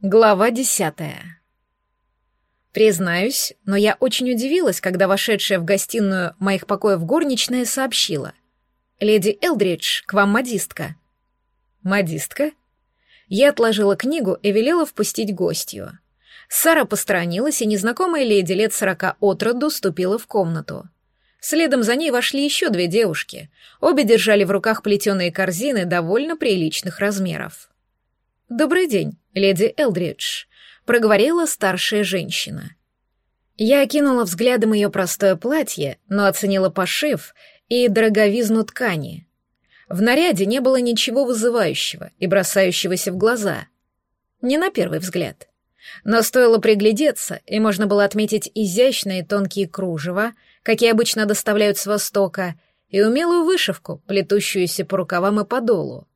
Глава десятая. Признаюсь, но я очень удивилась, когда вошедшая в гостиную моих покоев горничная сообщила. «Леди Элдридж, к вам модистка». «Модистка?» Я отложила книгу и велела впустить гостью. Сара посторонилась, и незнакомая леди лет сорока от роду ступила в комнату. Следом за ней вошли еще две девушки. Обе держали в руках плетеные корзины довольно приличных размеров. «Добрый день, леди Элдридж», — проговорила старшая женщина. Я окинула взглядом ее простое платье, но оценила пошив и дороговизну ткани. В наряде не было ничего вызывающего и бросающегося в глаза. Не на первый взгляд. Но стоило приглядеться, и можно было отметить изящные тонкие кружева, какие обычно доставляют с Востока, и умелую вышивку, плетущуюся по рукавам и подолу.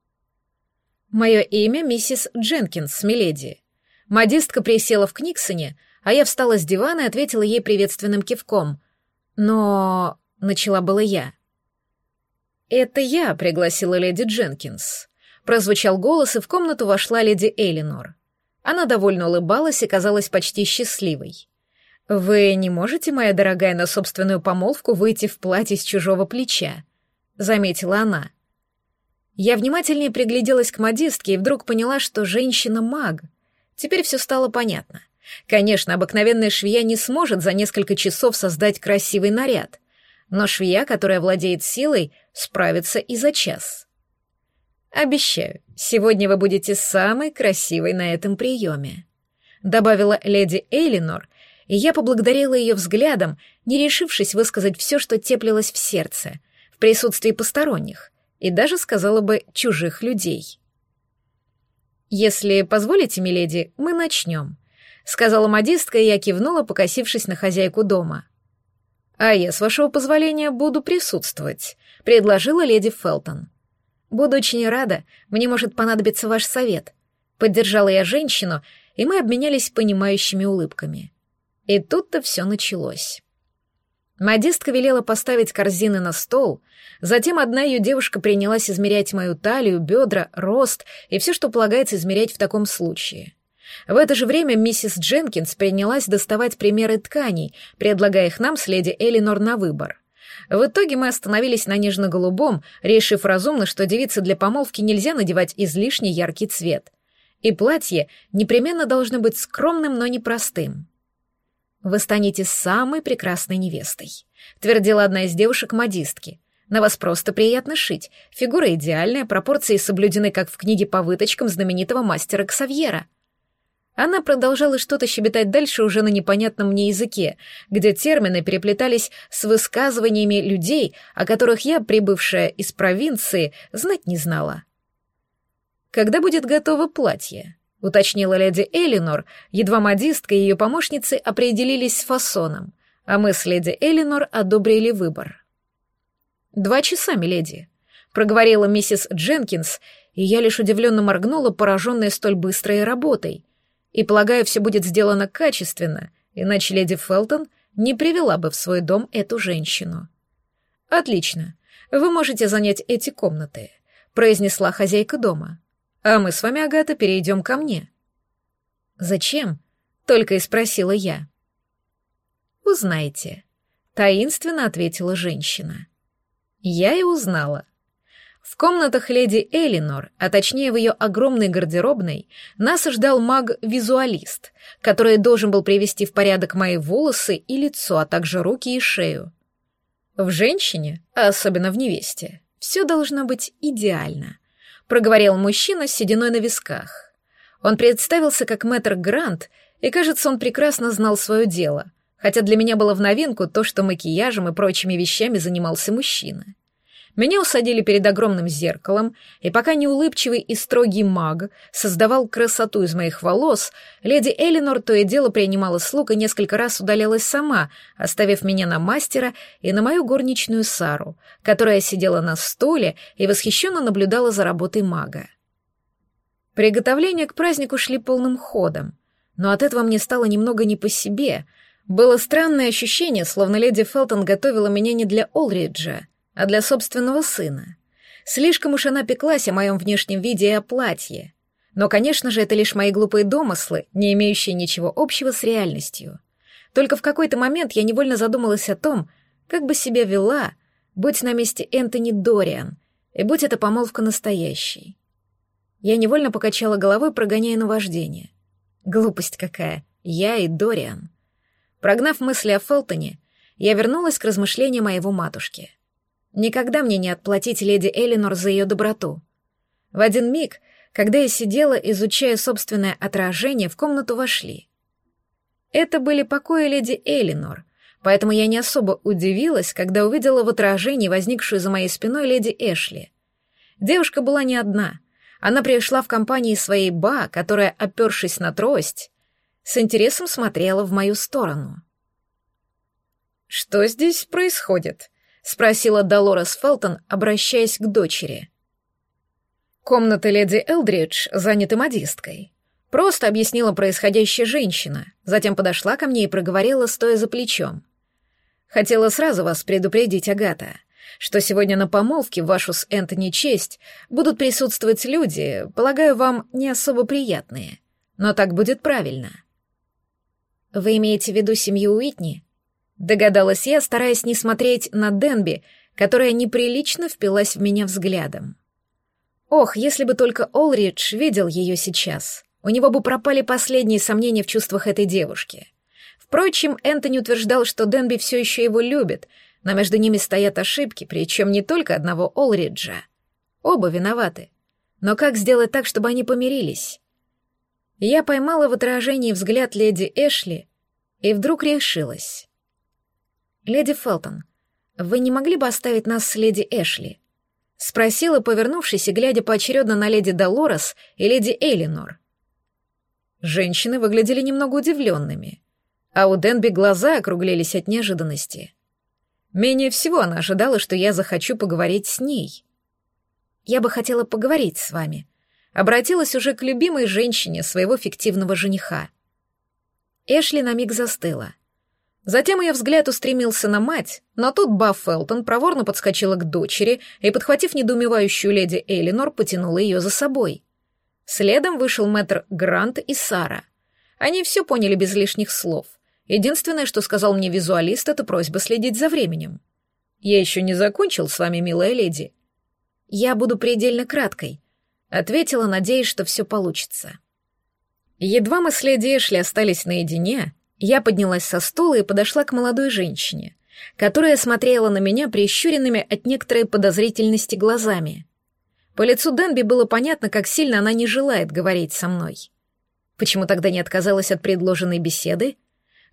«Мое имя миссис Дженкинс, миледи». Модистка присела в Книксоне, а я встала с дивана и ответила ей приветственным кивком. «Но...» — начала было я. «Это я пригласила леди Дженкинс». Прозвучал голос, и в комнату вошла леди Элинор. Она довольно улыбалась и казалась почти счастливой. «Вы не можете, моя дорогая, на собственную помолвку выйти в платье с чужого плеча?» — заметила она. — я внимательнее пригляделась к модистке и вдруг поняла, что женщина-маг. Теперь все стало понятно. Конечно, обыкновенная швея не сможет за несколько часов создать красивый наряд, но швея, которая владеет силой, справится и за час. «Обещаю, сегодня вы будете самой красивой на этом приеме», — добавила леди Эйлинор, и я поблагодарила ее взглядом, не решившись высказать все, что теплилось в сердце, в присутствии посторонних, и даже сказала бы чужих людей. «Если позволите, миледи, мы начнем», — сказала модистка, и я кивнула, покосившись на хозяйку дома. «А я, с вашего позволения, буду присутствовать», — предложила леди Фелтон. «Буду очень рада, мне может понадобиться ваш совет», — поддержала я женщину, и мы обменялись понимающими улыбками. И тут-то все началось. Модистка велела поставить корзины на стол, затем одна ее девушка принялась измерять мою талию, бедра, рост и все, что полагается измерять в таком случае. В это же время миссис Дженкинс принялась доставать примеры тканей, предлагая их нам с леди Элинор на выбор. В итоге мы остановились на нежно-голубом, решив разумно, что девице для помолвки нельзя надевать излишне яркий цвет. И платье непременно должно быть скромным, но непростым. «Вы станете самой прекрасной невестой», — твердила одна из девушек-модистки. «На вас просто приятно шить. Фигура идеальная, пропорции соблюдены, как в книге по выточкам знаменитого мастера Ксавьера». Она продолжала что-то щебетать дальше уже на непонятном мне языке, где термины переплетались с высказываниями людей, о которых я, прибывшая из провинции, знать не знала. «Когда будет готово платье?» Уточнила леди Элинор, едва модистка и ее помощницы определились с фасоном, а мы с леди Элинор одобрили выбор. «Два часа, миледи», — проговорила миссис Дженкинс, и я лишь удивленно моргнула, пораженная столь быстрой работой. И, полагаю, все будет сделано качественно, иначе леди Фелтон не привела бы в свой дом эту женщину. «Отлично. Вы можете занять эти комнаты», — произнесла хозяйка дома. А мы с вами, Агата, перейдем ко мне. Зачем? Только и спросила я. Узнаете. Таинственно ответила женщина. Я и узнала. В комнатах леди Элинор, а точнее в ее огромной гардеробной, нас ждал маг-визуалист, который должен был привести в порядок мои волосы и лицо, а также руки и шею. В женщине, а особенно в невесте, все должно быть идеально проговорил мужчина с сединой на висках. Он представился как мэтр Грант, и, кажется, он прекрасно знал свое дело, хотя для меня было в новинку то, что макияжем и прочими вещами занимался мужчина. Меня усадили перед огромным зеркалом, и пока неулыбчивый и строгий маг создавал красоту из моих волос, леди Элинор то и дело принимала слуг и несколько раз удалялась сама, оставив меня на мастера и на мою горничную Сару, которая сидела на стуле и восхищенно наблюдала за работой мага. Приготовления к празднику шли полным ходом, но от этого мне стало немного не по себе. Было странное ощущение, словно леди Фелтон готовила меня не для Олриджа, а для собственного сына. Слишком уж она пеклась о моем внешнем виде и о платье. Но, конечно же, это лишь мои глупые домыслы, не имеющие ничего общего с реальностью. Только в какой-то момент я невольно задумалась о том, как бы себя вела, будь на месте Энтони Дориан, и будь эта помолвка настоящей. Я невольно покачала головой, прогоняя наваждение. Глупость какая, я и Дориан. Прогнав мысли о Фелтоне, я вернулась к размышлениям моего матушки. Никогда мне не отплатить леди Элинор за ее доброту. В один миг, когда я сидела, изучая собственное отражение, в комнату вошли. Это были покои леди Элинор, поэтому я не особо удивилась, когда увидела в отражении возникшую за моей спиной леди Эшли. Девушка была не одна. Она пришла в компании своей ба, которая, опершись на трость, с интересом смотрела в мою сторону. «Что здесь происходит?» — спросила Долорес Фелтон, обращаясь к дочери. Комната леди Элдридж заняты модисткой. Просто объяснила происходящее женщина, затем подошла ко мне и проговорила, стоя за плечом. «Хотела сразу вас предупредить, Агата, что сегодня на помолвке вашу с Энтони честь будут присутствовать люди, полагаю, вам не особо приятные, но так будет правильно». «Вы имеете в виду семью Уитни?» Догадалась я, стараясь не смотреть на Денби, которая неприлично впилась в меня взглядом. Ох, если бы только Олридж видел ее сейчас, у него бы пропали последние сомнения в чувствах этой девушки. Впрочем, Энтони утверждал, что Денби все еще его любит, но между ними стоят ошибки, причем не только одного Олриджа. Оба виноваты. Но как сделать так, чтобы они помирились? Я поймала в отражении взгляд леди Эшли и вдруг решилась. «Леди Фелтон, вы не могли бы оставить нас с леди Эшли?» — спросила, повернувшись и глядя поочередно на леди Долорес и леди Элинор. Женщины выглядели немного удивленными, а у Денби глаза округлились от неожиданности. Менее всего она ожидала, что я захочу поговорить с ней. «Я бы хотела поговорить с вами», — обратилась уже к любимой женщине своего фиктивного жениха. Эшли на миг застыла — Затем ее взгляд устремился на мать, но тут Бафф Фелтон проворно подскочила к дочери и, подхватив недоумевающую леди Элинор, потянула ее за собой. Следом вышел мэтр Грант и Сара. Они все поняли без лишних слов. Единственное, что сказал мне визуалист, это просьба следить за временем. «Я еще не закончил с вами, милая леди». «Я буду предельно краткой», — ответила, надеясь, что все получится. Едва мы с леди Эшли остались наедине, я поднялась со стула и подошла к молодой женщине, которая смотрела на меня прищуренными от некоторой подозрительности глазами. По лицу Денби было понятно, как сильно она не желает говорить со мной. Почему тогда не отказалась от предложенной беседы?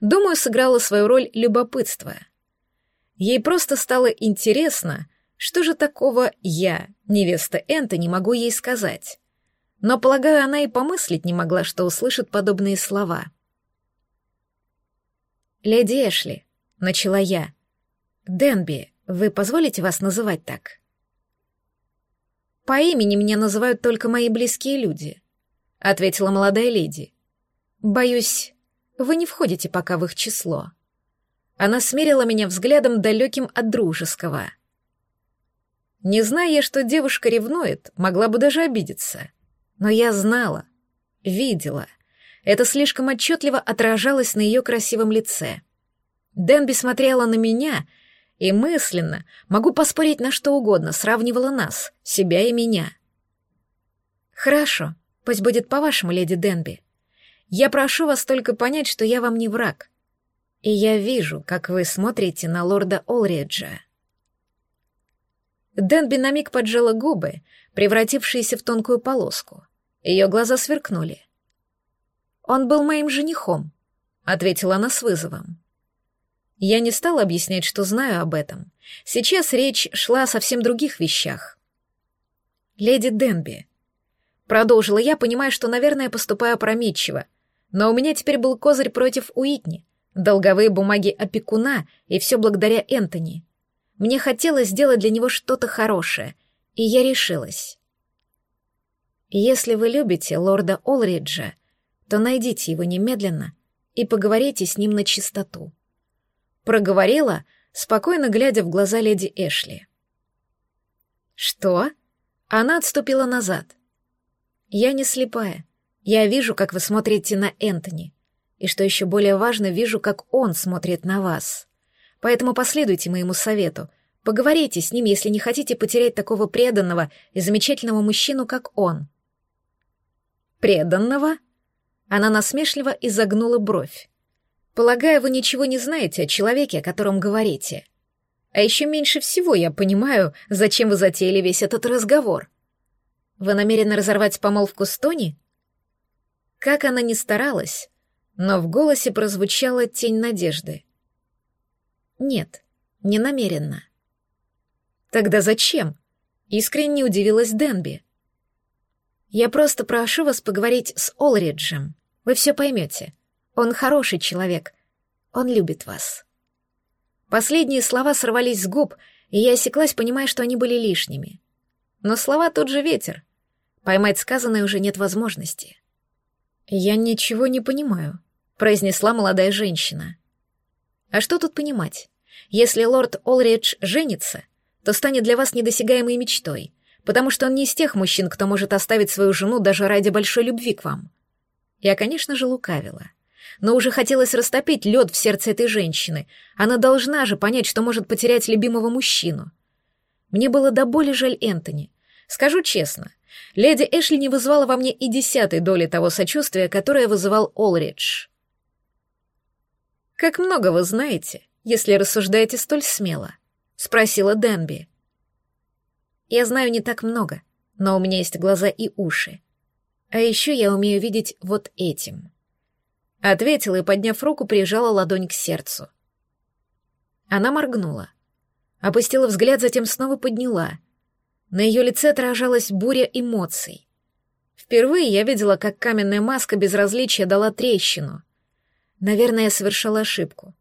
Думаю, сыграла свою роль любопытства. Ей просто стало интересно, что же такого я, невеста Энта, не могу ей сказать. Но, полагаю, она и помыслить не могла, что услышит подобные слова — «Леди Эшли», — начала я. «Денби, вы позволите вас называть так?» «По имени меня называют только мои близкие люди», — ответила молодая леди. «Боюсь, вы не входите пока в их число». Она смерила меня взглядом далеким от дружеского. Не зная, что девушка ревнует, могла бы даже обидеться. Но я знала, видела — это слишком отчетливо отражалось на ее красивом лице. Дэнби смотрела на меня и мысленно, могу поспорить на что угодно, сравнивала нас, себя и меня. «Хорошо, пусть будет по-вашему, леди Денби. Я прошу вас только понять, что я вам не враг. И я вижу, как вы смотрите на лорда Олриджа». Денби на миг поджала губы, превратившиеся в тонкую полоску. Ее глаза сверкнули. «Он был моим женихом», — ответила она с вызовом. Я не стала объяснять, что знаю об этом. Сейчас речь шла о совсем других вещах. «Леди Денби», — продолжила я, понимая, что, наверное, поступаю опрометчиво, но у меня теперь был козырь против Уитни, долговые бумаги опекуна, и все благодаря Энтони. Мне хотелось сделать для него что-то хорошее, и я решилась. «Если вы любите лорда Олриджа, то найдите его немедленно и поговорите с ним на чистоту. Проговорила, спокойно глядя в глаза леди Эшли. Что? Она отступила назад. Я не слепая. Я вижу, как вы смотрите на Энтони. И что еще более важно, вижу, как он смотрит на вас. Поэтому последуйте моему совету. Поговорите с ним, если не хотите потерять такого преданного и замечательного мужчину, как он. Преданного? Она насмешливо изогнула бровь. Полагаю, вы ничего не знаете о человеке, о котором говорите. А еще меньше всего я понимаю, зачем вы затеяли весь этот разговор. Вы намерены разорвать помолвку с Тони? Как она ни старалась, но в голосе прозвучала тень надежды. Нет, не намеренно. Тогда зачем? Искренне удивилась Денби. Я просто прошу вас поговорить с Олриджем. Вы все поймете. Он хороший человек. Он любит вас. Последние слова сорвались с губ, и я осеклась, понимая, что они были лишними. Но слова тут же ветер. Поймать сказанное уже нет возможности. «Я ничего не понимаю», — произнесла молодая женщина. «А что тут понимать? Если лорд Олридж женится, то станет для вас недосягаемой мечтой, потому что он не из тех мужчин, кто может оставить свою жену даже ради большой любви к вам». Я, конечно же, лукавила. Но уже хотелось растопить лед в сердце этой женщины. Она должна же понять, что может потерять любимого мужчину. Мне было до боли жаль Энтони. Скажу честно, Леди Эшли не вызвала во мне и десятой доли того сочувствия, которое вызывал Олридж. «Как много вы знаете, если рассуждаете столь смело?» — спросила Денби. «Я знаю не так много, но у меня есть глаза и уши. А еще я умею видеть вот этим». Ответила и, подняв руку, прижала ладонь к сердцу. Она моргнула. Опустила взгляд, затем снова подняла — на ее лице отражалась буря эмоций. Впервые я видела, как каменная маска безразличия дала трещину. Наверное, я совершила ошибку.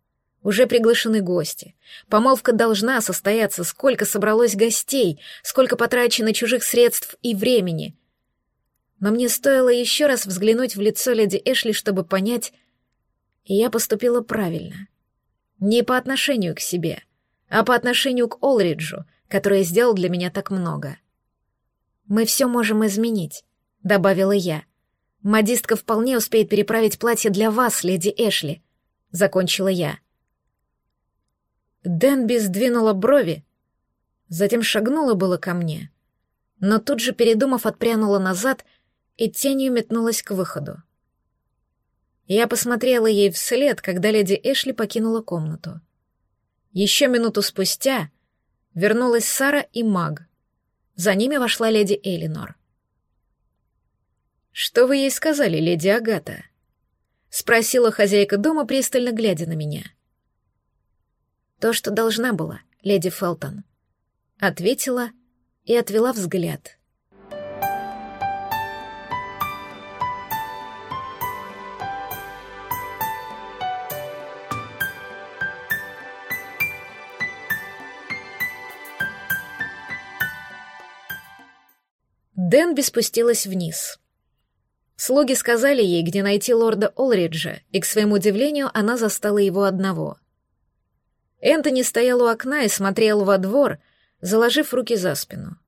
Уже приглашены гости. Помолвка должна состояться, сколько собралось гостей, сколько потрачено чужих средств и времени. Но мне стоило еще раз взглянуть в лицо леди Эшли, чтобы понять, я поступила правильно. Не по отношению к себе, а по отношению к Олриджу — который сделал для меня так много. «Мы все можем изменить», — добавила я. «Модистка вполне успеет переправить платье для вас, леди Эшли», — закончила я. Дэнби сдвинула брови, затем шагнула было ко мне, но тут же, передумав, отпрянула назад и тенью метнулась к выходу. Я посмотрела ей вслед, когда леди Эшли покинула комнату. Еще минуту спустя вернулась Сара и Маг. За ними вошла леди Элинор. «Что вы ей сказали, леди Агата?» — спросила хозяйка дома, пристально глядя на меня. «То, что должна была, леди Фелтон», — ответила и отвела взгляд. Дэнби спустилась вниз. Слуги сказали ей, где найти лорда Олриджа, и, к своему удивлению, она застала его одного. Энтони стоял у окна и смотрел во двор, заложив руки за спину.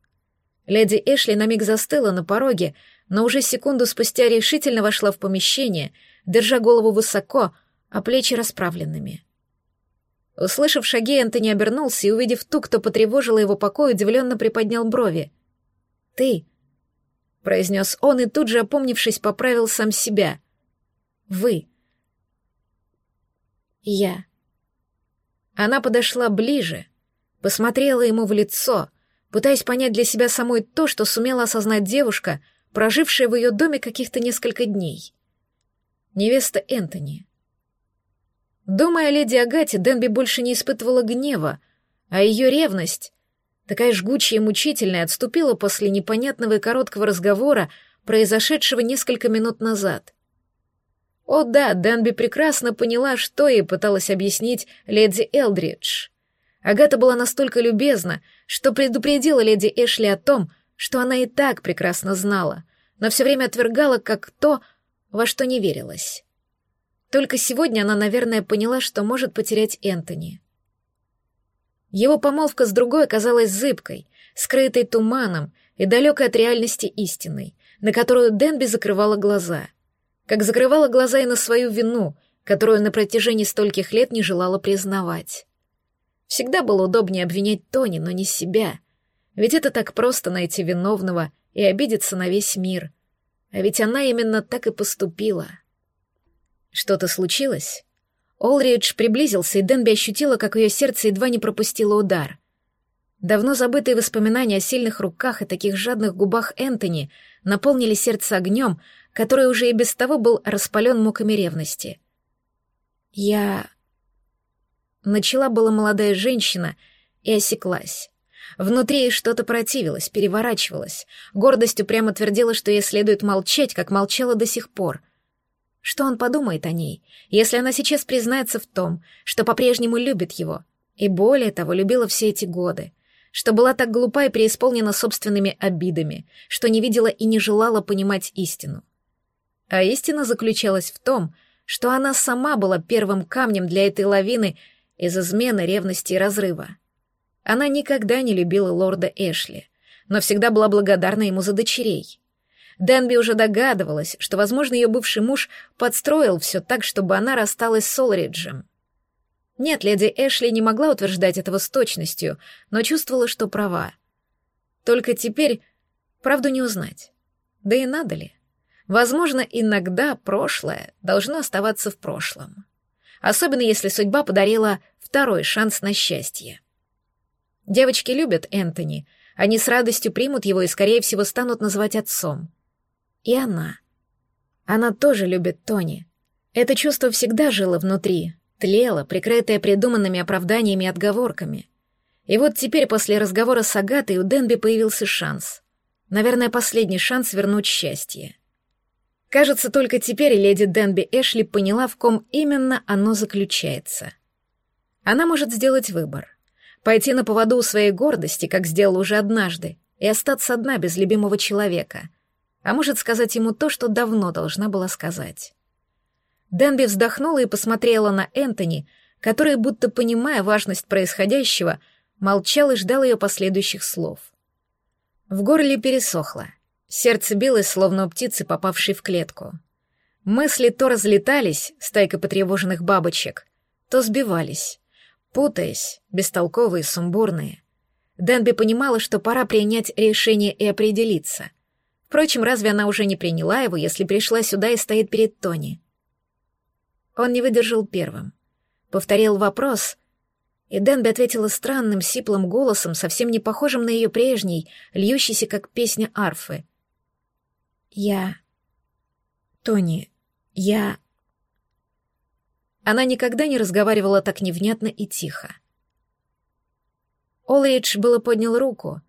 Леди Эшли на миг застыла на пороге, но уже секунду спустя решительно вошла в помещение, держа голову высоко, а плечи расправленными. Услышав шаги, Энтони обернулся и, увидев ту, кто потревожила его покой, удивленно приподнял брови. «Ты?» — произнес он и тут же, опомнившись, поправил сам себя. «Вы». «Я». Она подошла ближе, посмотрела ему в лицо, пытаясь понять для себя самой то, что сумела осознать девушка, прожившая в ее доме каких-то несколько дней. Невеста Энтони. Думая о леди Агате, Денби больше не испытывала гнева, а ее ревность такая жгучая и мучительная, отступила после непонятного и короткого разговора, произошедшего несколько минут назад. О да, Дэнби прекрасно поняла, что ей пыталась объяснить леди Элдридж. Агата была настолько любезна, что предупредила леди Эшли о том, что она и так прекрасно знала, но все время отвергала как то, во что не верилась. Только сегодня она, наверное, поняла, что может потерять Энтони. Его помолвка с другой оказалась зыбкой, скрытой туманом и далекой от реальности истиной, на которую Денби закрывала глаза. Как закрывала глаза и на свою вину, которую на протяжении стольких лет не желала признавать. Всегда было удобнее обвинять Тони, но не себя. Ведь это так просто найти виновного и обидеться на весь мир. А ведь она именно так и поступила. Что-то случилось? Олридж приблизился, и Денби ощутила, как ее сердце едва не пропустило удар. Давно забытые воспоминания о сильных руках и таких жадных губах Энтони наполнили сердце огнем, который уже и без того был распален муками ревности. «Я...» Начала была молодая женщина и осеклась. Внутри что-то противилось, переворачивалось. Гордостью прямо твердила, что ей следует молчать, как молчала до сих пор. Что он подумает о ней, если она сейчас признается в том, что по-прежнему любит его, и более того, любила все эти годы, что была так глупа и преисполнена собственными обидами, что не видела и не желала понимать истину. А истина заключалась в том, что она сама была первым камнем для этой лавины из измены, ревности и разрыва. Она никогда не любила лорда Эшли, но всегда была благодарна ему за дочерей. Дэнби уже догадывалась, что, возможно, ее бывший муж подстроил все так, чтобы она рассталась с Олриджем. Нет, леди Эшли не могла утверждать этого с точностью, но чувствовала, что права. Только теперь правду не узнать. Да и надо ли? Возможно, иногда прошлое должно оставаться в прошлом. Особенно если судьба подарила второй шанс на счастье. Девочки любят Энтони, они с радостью примут его и, скорее всего, станут называть отцом. И она. Она тоже любит Тони. Это чувство всегда жило внутри, тлело, прикрытое придуманными оправданиями и отговорками. И вот теперь после разговора с Агатой у Денби появился шанс. Наверное, последний шанс вернуть счастье. Кажется, только теперь леди Денби Эшли поняла, в ком именно оно заключается. Она может сделать выбор. Пойти на поводу у своей гордости, как сделала уже однажды, и остаться одна без любимого человека — а может сказать ему то, что давно должна была сказать. Денби вздохнула и посмотрела на Энтони, который, будто понимая важность происходящего, молчал и ждал ее последующих слов. В горле пересохло. Сердце билось, словно у птицы, попавшей в клетку. Мысли то разлетались, стайка потревоженных бабочек, то сбивались, путаясь, бестолковые, сумбурные. Денби понимала, что пора принять решение и определиться — Впрочем, разве она уже не приняла его, если пришла сюда и стоит перед Тони? Он не выдержал первым. Повторил вопрос, и Дэнби ответила странным, сиплым голосом, совсем не похожим на ее прежний, льющийся, как песня арфы. «Я... Тони, я...» Она никогда не разговаривала так невнятно и тихо. Олридж было поднял руку,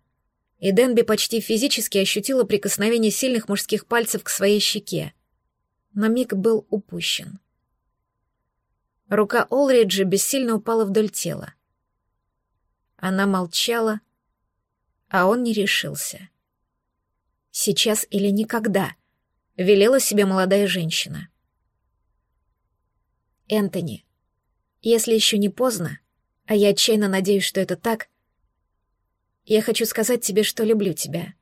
и Денби почти физически ощутила прикосновение сильных мужских пальцев к своей щеке. Но миг был упущен. Рука Олриджа бессильно упала вдоль тела. Она молчала, а он не решился. «Сейчас или никогда», — велела себе молодая женщина. «Энтони, если еще не поздно, а я отчаянно надеюсь, что это так, я хочу сказать тебе, что люблю тебя.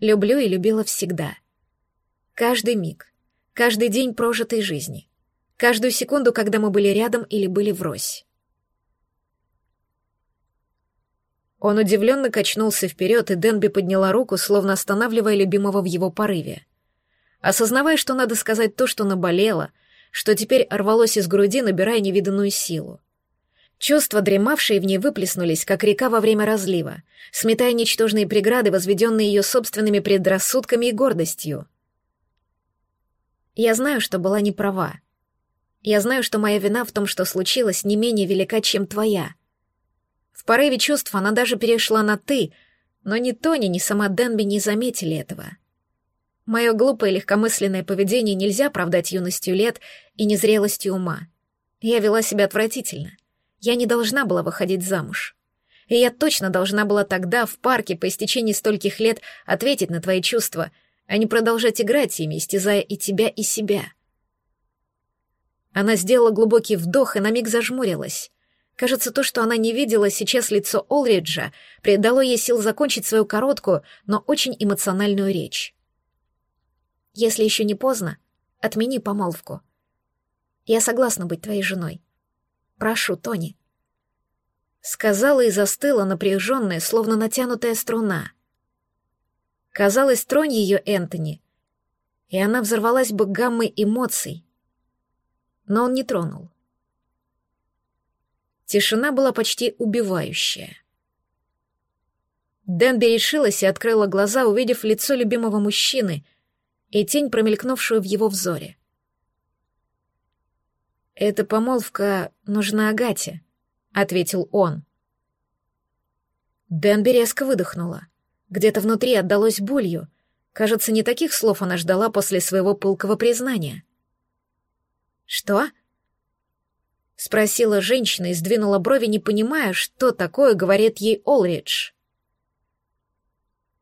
Люблю и любила всегда. Каждый миг, каждый день прожитой жизни, каждую секунду, когда мы были рядом или были врозь. Он удивленно качнулся вперед, и Денби подняла руку, словно останавливая любимого в его порыве. Осознавая, что надо сказать то, что наболело, что теперь рвалось из груди, набирая невиданную силу. Чувства, дремавшие в ней, выплеснулись, как река во время разлива, сметая ничтожные преграды, возведенные ее собственными предрассудками и гордостью. Я знаю, что была не права. Я знаю, что моя вина в том, что случилось, не менее велика, чем твоя. В порыве чувств она даже перешла на «ты», но ни Тони, ни сама Денби не заметили этого. Мое глупое легкомысленное поведение нельзя оправдать юностью лет и незрелостью ума. Я вела себя отвратительно — я не должна была выходить замуж. И я точно должна была тогда, в парке, по истечении стольких лет, ответить на твои чувства, а не продолжать играть ими, истязая и тебя, и себя. Она сделала глубокий вдох и на миг зажмурилась. Кажется, то, что она не видела сейчас лицо Олриджа, придало ей сил закончить свою короткую, но очень эмоциональную речь. Если еще не поздно, отмени помолвку. Я согласна быть твоей женой. Прошу, Тони. Сказала и застыла напряженная, словно натянутая струна. Казалось, тронь ее Энтони, и она взорвалась бы гаммой эмоций. Но он не тронул. Тишина была почти убивающая. Дэнби решилась и открыла глаза, увидев лицо любимого мужчины и тень, промелькнувшую в его взоре. «Эта помолвка нужна Агате», — ответил он. Дэнби резко выдохнула. Где-то внутри отдалось болью. Кажется, не таких слов она ждала после своего пылкого признания. «Что?» — спросила женщина и сдвинула брови, не понимая, что такое говорит ей Олридж.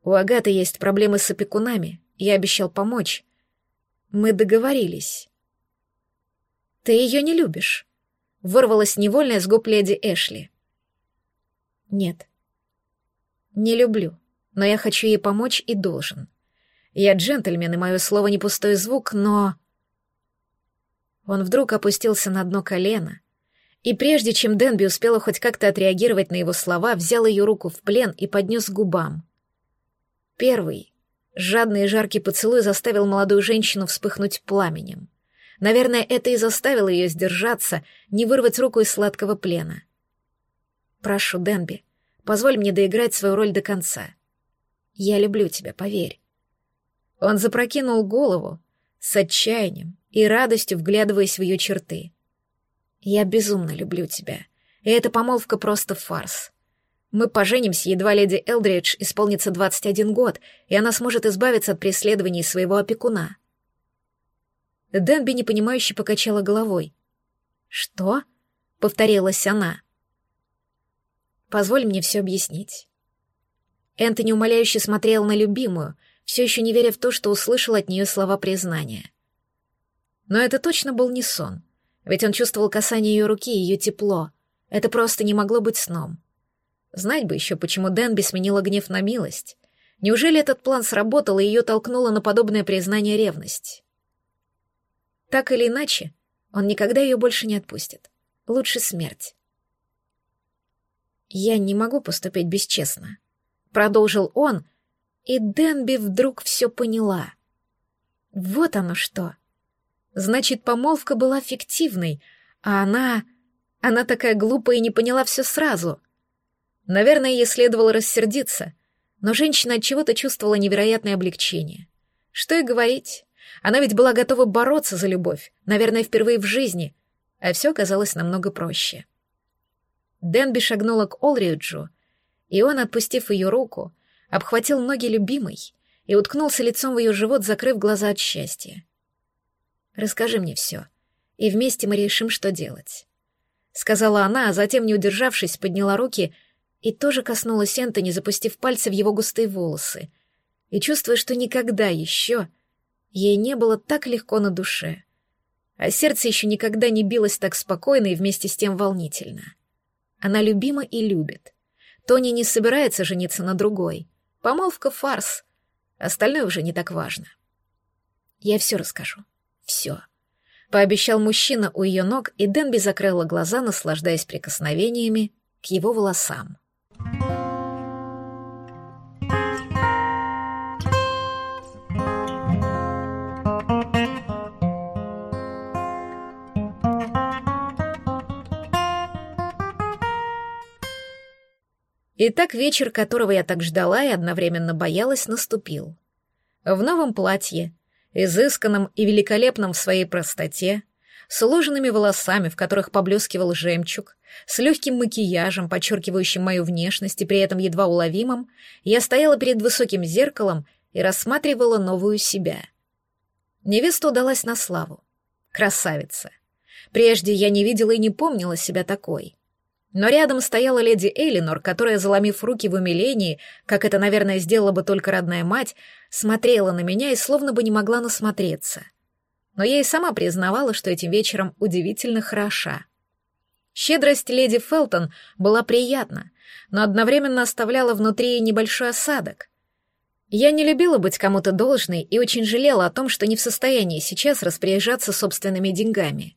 У Агаты есть проблемы с опекунами. Я обещал помочь. Мы договорились. Ты ее не любишь. Вырвалась невольная с губ леди Эшли. Нет. Не люблю, но я хочу ей помочь и должен. Я джентльмен, и мое слово не пустой звук, но... Он вдруг опустился на дно колена, и прежде чем Денби успела хоть как-то отреагировать на его слова, взял ее руку в плен и поднес к губам. Первый, жадный и жаркий поцелуй заставил молодую женщину вспыхнуть пламенем. Наверное, это и заставило ее сдержаться, не вырвать руку из сладкого плена. «Прошу, Денби, позволь мне доиграть свою роль до конца. Я люблю тебя, поверь». Он запрокинул голову с отчаянием и радостью, вглядываясь в ее черты. «Я безумно люблю тебя, и эта помолвка просто фарс. Мы поженимся, едва леди Элдридж исполнится 21 год, и она сможет избавиться от преследований своего опекуна. Дэнби непонимающе покачала головой. «Что?» — повторилась она. «Позволь мне все объяснить». Энтони умоляюще смотрел на любимую, все еще не веря в то, что услышал от нее слова признания. Но это точно был не сон, ведь он чувствовал касание ее руки и ее тепло. Это просто не могло быть сном. Знать бы еще, почему Дэнби сменила гнев на милость. Неужели этот план сработал, и ее толкнуло на подобное признание ревность? Так или иначе, он никогда ее больше не отпустит. Лучше смерть. «Я не могу поступить бесчестно», — продолжил он, и Дэнби вдруг все поняла. Вот оно что. Значит, помолвка была фиктивной, а она... Она такая глупая и не поняла все сразу. Наверное, ей следовало рассердиться, но женщина от чего-то чувствовала невероятное облегчение. Что и говорить, она ведь была готова бороться за любовь, наверное, впервые в жизни, а все оказалось намного проще. Дэнби шагнула к Олриуджу, и он, отпустив ее руку, обхватил ноги любимой и уткнулся лицом в ее живот, закрыв глаза от счастья. «Расскажи мне все, и вместе мы решим, что делать», — сказала она, а затем, не удержавшись, подняла руки и тоже коснулась Энтони, запустив пальцы в его густые волосы, и чувствуя, что никогда еще ей не было так легко на душе, а сердце еще никогда не билось так спокойно и вместе с тем волнительно. Она любима и любит. Тони не собирается жениться на другой. Помолвка — фарс. Остальное уже не так важно. Я все расскажу. Все. Пообещал мужчина у ее ног, и Денби закрыла глаза, наслаждаясь прикосновениями к его волосам. Итак, вечер, которого я так ждала и одновременно боялась, наступил. В новом платье, изысканном и великолепном в своей простоте, с уложенными волосами, в которых поблескивал жемчуг, с легким макияжем, подчеркивающим мою внешность и при этом едва уловимым, я стояла перед высоким зеркалом и рассматривала новую себя. Невеста удалась на славу. Красавица. Прежде я не видела и не помнила себя такой. Но рядом стояла леди Элинор, которая, заломив руки в умилении, как это, наверное, сделала бы только родная мать, смотрела на меня и словно бы не могла насмотреться — но я и сама признавала, что этим вечером удивительно хороша. Щедрость леди Фелтон была приятна, но одновременно оставляла внутри небольшой осадок. Я не любила быть кому-то должной и очень жалела о том, что не в состоянии сейчас распоряжаться собственными деньгами.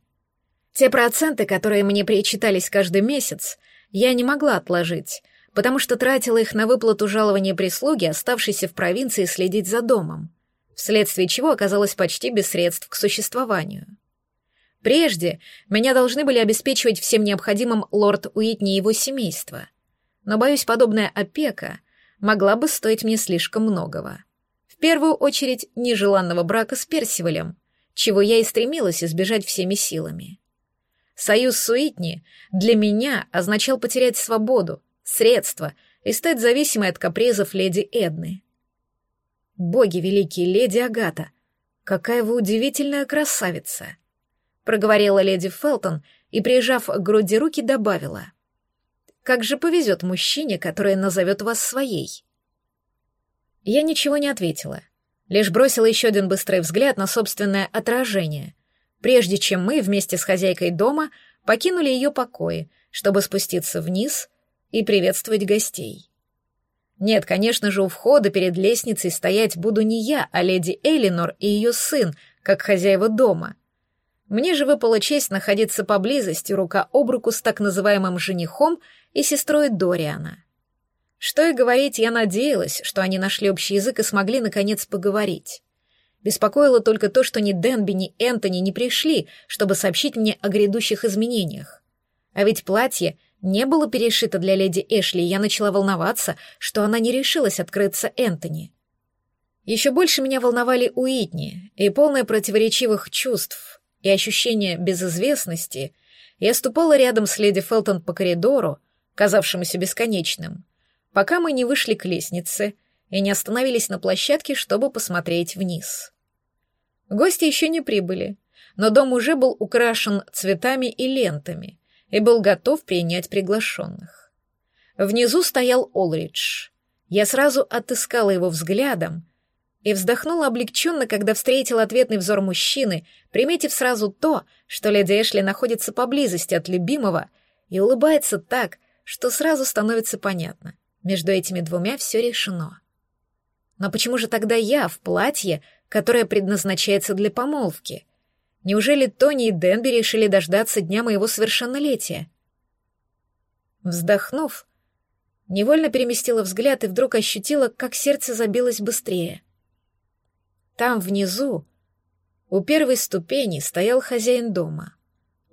Те проценты, которые мне причитались каждый месяц, я не могла отложить, потому что тратила их на выплату жалования прислуги, оставшейся в провинции следить за домом, вследствие чего оказалась почти без средств к существованию. Прежде меня должны были обеспечивать всем необходимым лорд Уитни и его семейство, но, боюсь, подобная опека могла бы стоить мне слишком многого. В первую очередь, нежеланного брака с Персивалем, чего я и стремилась избежать всеми силами. Союз с Уитни для меня означал потерять свободу, средства и стать зависимой от капризов леди Эдны. Боги великие, леди Агата, какая вы удивительная красавица! проговорила леди Фелтон и, прижав к груди руки, добавила. Как же повезет мужчине, который назовет вас своей. Я ничего не ответила, лишь бросила еще один быстрый взгляд на собственное отражение, прежде чем мы вместе с хозяйкой дома покинули ее покои, чтобы спуститься вниз и приветствовать гостей. Нет, конечно же, у входа перед лестницей стоять буду не я, а леди Элинор и ее сын, как хозяева дома. Мне же выпала честь находиться поблизости рука об руку с так называемым женихом и сестрой Дориана. Что и говорить, я надеялась, что они нашли общий язык и смогли наконец поговорить. Беспокоило только то, что ни Денби, ни Энтони не пришли, чтобы сообщить мне о грядущих изменениях. А ведь платье не было перешито для леди Эшли, и я начала волноваться, что она не решилась открыться Энтони. Еще больше меня волновали Уитни и полное противоречивых чувств и ощущение безызвестности. Я ступала рядом с леди Фелтон по коридору, казавшемуся бесконечным, пока мы не вышли к лестнице — и не остановились на площадке, чтобы посмотреть вниз. Гости еще не прибыли, но дом уже был украшен цветами и лентами и был готов принять приглашенных. Внизу стоял Олридж. Я сразу отыскала его взглядом и вздохнула облегченно, когда встретила ответный взор мужчины, приметив сразу то, что леди Эшли находится поблизости от любимого и улыбается так, что сразу становится понятно. Между этими двумя все решено. Но почему же тогда я в платье, которое предназначается для помолвки? Неужели Тони и Денби решили дождаться дня моего совершеннолетия? Вздохнув, невольно переместила взгляд и вдруг ощутила, как сердце забилось быстрее. Там внизу, у первой ступени, стоял хозяин дома,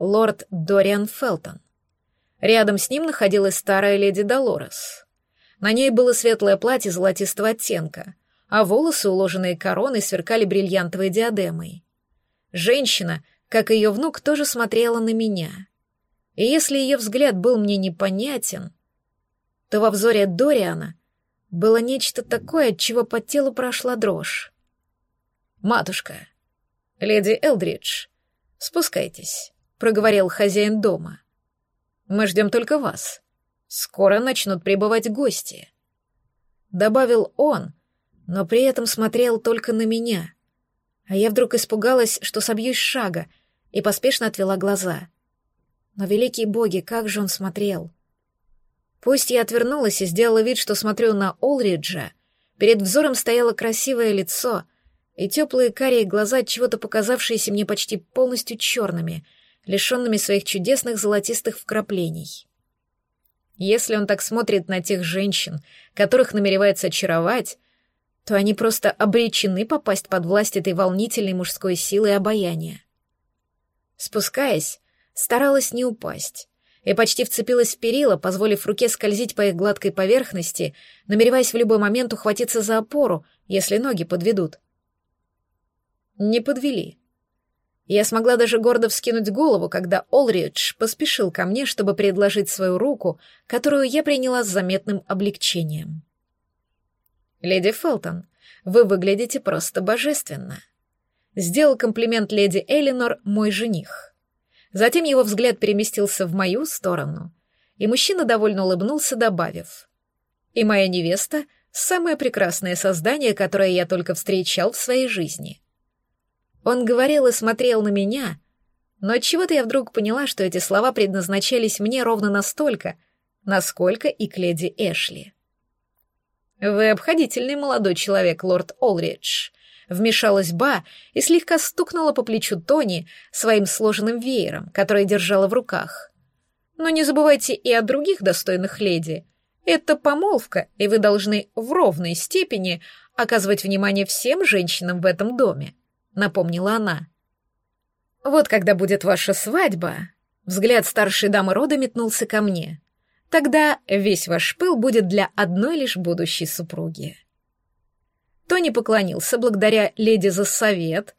лорд Дориан Фелтон. Рядом с ним находилась старая леди Долорес. На ней было светлое платье золотистого оттенка, а волосы, уложенные короной, сверкали бриллиантовой диадемой. Женщина, как и ее внук, тоже смотрела на меня. И если ее взгляд был мне непонятен, то во взоре Дориана было нечто такое, от чего по телу прошла дрожь. «Матушка, леди Элдридж, спускайтесь», — проговорил хозяин дома. «Мы ждем только вас». Скоро начнут прибывать гости. Добавил он, но при этом смотрел только на меня. А я вдруг испугалась, что собьюсь шага, и поспешно отвела глаза. Но, великие боги, как же он смотрел! Пусть я отвернулась и сделала вид, что смотрю на Олриджа, перед взором стояло красивое лицо и теплые карие глаза, чего-то показавшиеся мне почти полностью черными, лишенными своих чудесных золотистых вкраплений. Если он так смотрит на тех женщин, которых намеревается очаровать, то они просто обречены попасть под власть этой волнительной мужской силы и обаяния. Спускаясь, старалась не упасть, и почти вцепилась в перила, позволив руке скользить по их гладкой поверхности, намереваясь в любой момент ухватиться за опору, если ноги подведут. Не подвели. Я смогла даже гордо вскинуть голову, когда Олридж поспешил ко мне, чтобы предложить свою руку, которую я приняла с заметным облегчением. «Леди Фелтон, вы выглядите просто божественно», — сделал комплимент леди Элинор мой жених. Затем его взгляд переместился в мою сторону, и мужчина довольно улыбнулся, добавив. «И моя невеста — самое прекрасное создание, которое я только встречал в своей жизни». Он говорил и смотрел на меня, но от чего то я вдруг поняла, что эти слова предназначались мне ровно настолько, насколько и к леди Эшли. Вы обходительный молодой человек, лорд Олридж. Вмешалась Ба и слегка стукнула по плечу Тони своим сложенным веером, который держала в руках. Но не забывайте и о других достойных леди. Это помолвка, и вы должны в ровной степени оказывать внимание всем женщинам в этом доме, напомнила она. Вот когда будет ваша свадьба, взгляд старшей дамы рода метнулся ко мне. Тогда весь ваш пыл будет для одной лишь будущей супруги. Тони поклонился благодаря леди за совет,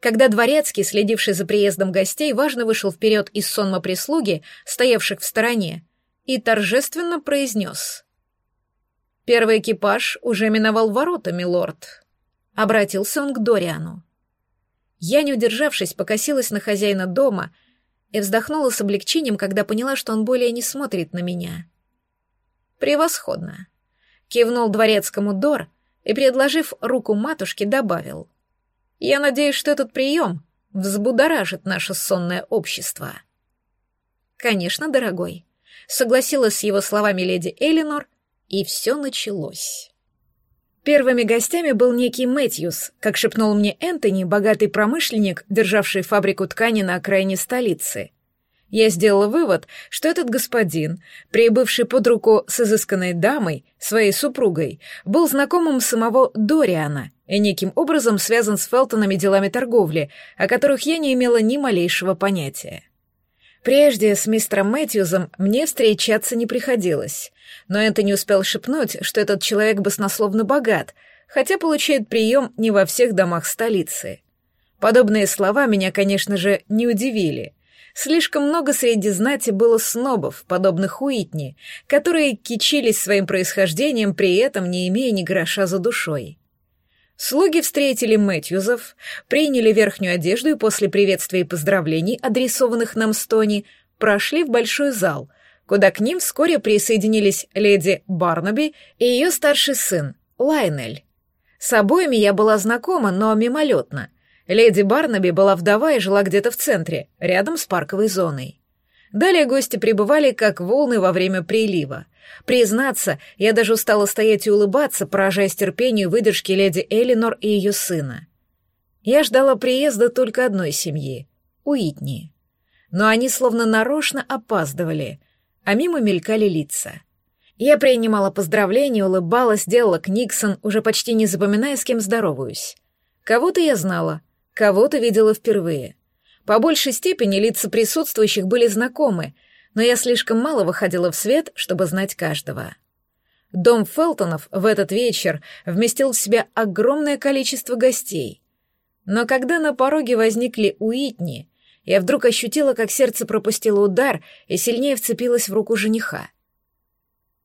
когда дворецкий, следивший за приездом гостей, важно вышел вперед из сонма прислуги, стоявших в стороне, и торжественно произнес. «Первый экипаж уже миновал ворота, милорд». Обратился он к Дориану. Я, не удержавшись, покосилась на хозяина дома — и вздохнула с облегчением, когда поняла, что он более не смотрит на меня. «Превосходно!» — кивнул дворецкому Дор и, предложив руку матушке, добавил. «Я надеюсь, что этот прием взбудоражит наше сонное общество». «Конечно, дорогой», — согласилась с его словами леди Элинор, и все началось. Первыми гостями был некий Мэтьюс, как шепнул мне Энтони, богатый промышленник, державший фабрику ткани на окраине столицы. Я сделала вывод, что этот господин, прибывший под руку с изысканной дамой, своей супругой, был знакомым самого Дориана и неким образом связан с Фелтонами делами торговли, о которых я не имела ни малейшего понятия. Прежде с мистером Мэтьюзом мне встречаться не приходилось, но Энтони успел шепнуть, что этот человек баснословно богат, хотя получает прием не во всех домах столицы. Подобные слова меня, конечно же, не удивили. Слишком много среди знати было снобов, подобных Уитни, которые кичились своим происхождением, при этом не имея ни гроша за душой. Слуги встретили Мэтьюзов, приняли верхнюю одежду и после приветствия и поздравлений, адресованных нам Стони, прошли в большой зал, куда к ним вскоре присоединились леди Барнаби и ее старший сын, Лайнель. С обоими я была знакома, но мимолетно. Леди Барнаби была вдова и жила где-то в центре, рядом с парковой зоной. Далее гости прибывали как волны во время прилива. Признаться, я даже устала стоять и улыбаться, поражаясь терпению и выдержке леди Элинор и ее сына. Я ждала приезда только одной семьи — Уитни. Но они словно нарочно опаздывали, а мимо мелькали лица. Я принимала поздравления, улыбалась, делала книксон, уже почти не запоминая, с кем здороваюсь. Кого-то я знала, кого-то видела впервые. По большей степени лица присутствующих были знакомы, но я слишком мало выходила в свет, чтобы знать каждого. Дом Фелтонов в этот вечер вместил в себя огромное количество гостей. Но когда на пороге возникли Уитни, я вдруг ощутила, как сердце пропустило удар и сильнее вцепилось в руку жениха.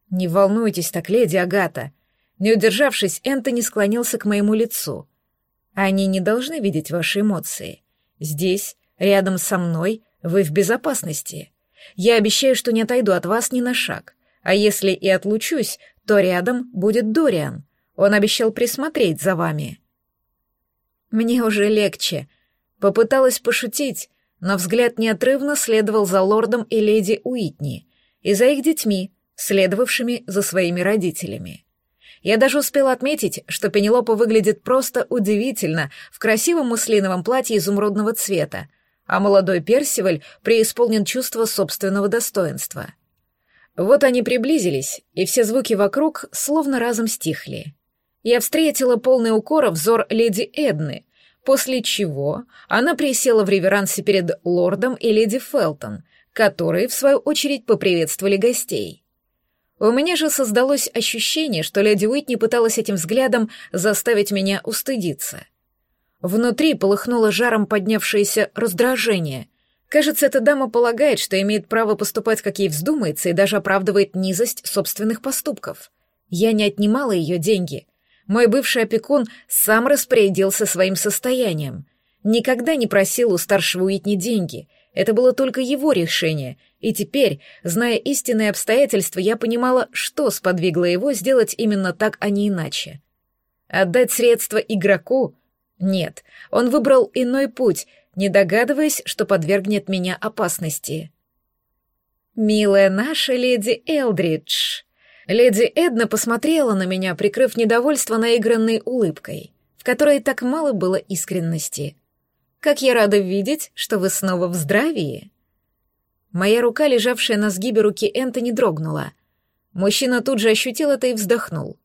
«Не волнуйтесь так, леди Агата!» Не удержавшись, Энтони склонился к моему лицу. «Они не должны видеть ваши эмоции. Здесь, рядом со мной, вы в безопасности. Я обещаю, что не отойду от вас ни на шаг. А если и отлучусь, то рядом будет Дориан. Он обещал присмотреть за вами». Мне уже легче. Попыталась пошутить, но взгляд неотрывно следовал за лордом и леди Уитни и за их детьми, следовавшими за своими родителями. Я даже успела отметить, что Пенелопа выглядит просто удивительно в красивом муслиновом платье изумрудного цвета, а молодой Персиваль преисполнен чувства собственного достоинства. Вот они приблизились, и все звуки вокруг словно разом стихли. Я встретила полный укора взор леди Эдны, после чего она присела в реверансе перед лордом и леди Фелтон, которые, в свою очередь, поприветствовали гостей. У меня же создалось ощущение, что леди Уитни пыталась этим взглядом заставить меня устыдиться. Внутри полыхнуло жаром поднявшееся раздражение. Кажется, эта дама полагает, что имеет право поступать, как ей вздумается, и даже оправдывает низость собственных поступков. Я не отнимала ее деньги — мой бывший опекун сам распорядился своим состоянием. Никогда не просил у старшего Уитни деньги. Это было только его решение. И теперь, зная истинные обстоятельства, я понимала, что сподвигло его сделать именно так, а не иначе. Отдать средства игроку? Нет, он выбрал иной путь, не догадываясь, что подвергнет меня опасности. «Милая наша леди Элдридж», Леди Эдна посмотрела на меня, прикрыв недовольство наигранной улыбкой, в которой так мало было искренности. «Как я рада видеть, что вы снова в здравии!» Моя рука, лежавшая на сгибе руки Энтони, дрогнула. Мужчина тут же ощутил это и вздохнул.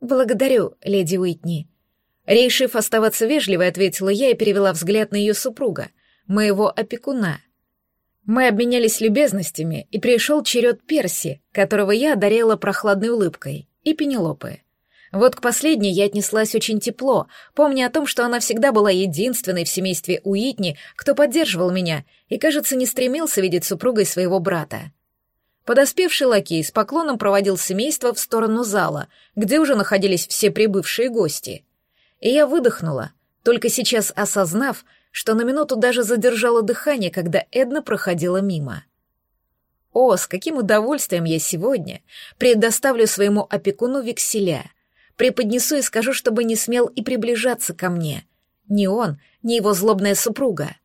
«Благодарю, леди Уитни». Решив оставаться вежливой, ответила я и перевела взгляд на ее супруга, моего опекуна — мы обменялись любезностями, и пришел черед Перси, которого я одарила прохладной улыбкой, и Пенелопы. Вот к последней я отнеслась очень тепло, помня о том, что она всегда была единственной в семействе Уитни, кто поддерживал меня и, кажется, не стремился видеть супругой своего брата. Подоспевший лакей с поклоном проводил семейство в сторону зала, где уже находились все прибывшие гости. И я выдохнула, только сейчас осознав, что на минуту даже задержала дыхание, когда Эдна проходила мимо. О, с каким удовольствием я сегодня предоставлю своему опекуну векселя, преподнесу и скажу, чтобы не смел и приближаться ко мне. Ни он, ни его злобная супруга.